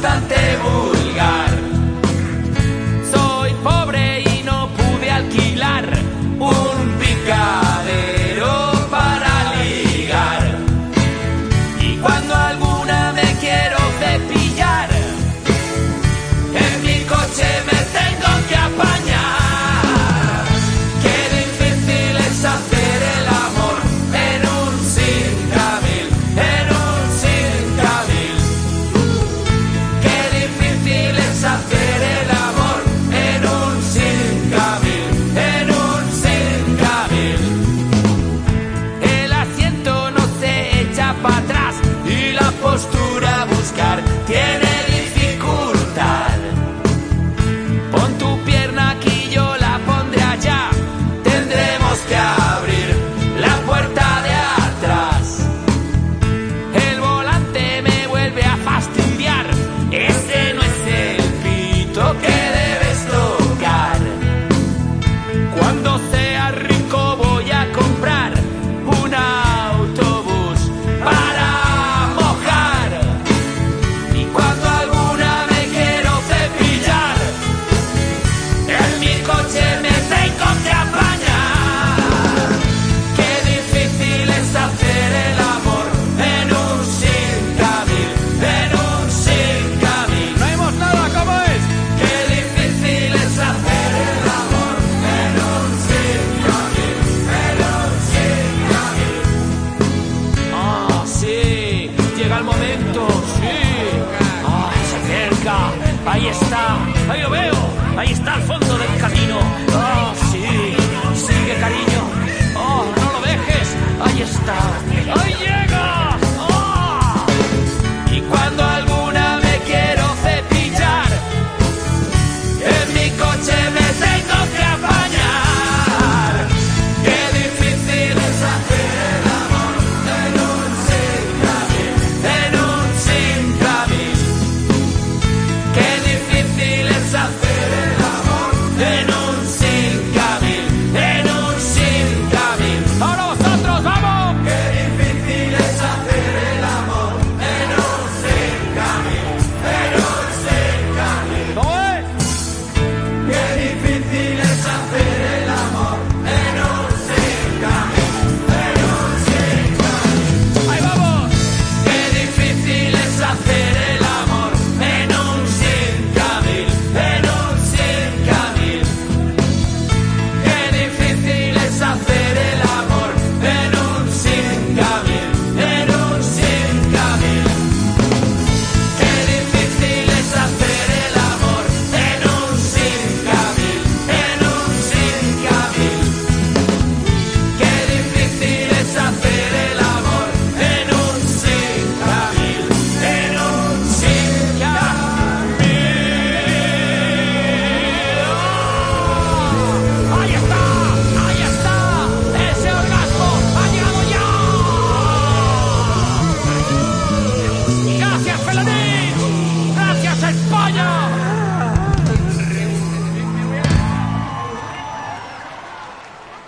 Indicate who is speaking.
Speaker 1: Tantemos. llega el momento, sí. Ah, se acerca, ahí está, ahí lo veo, ahí está al fondo del camino.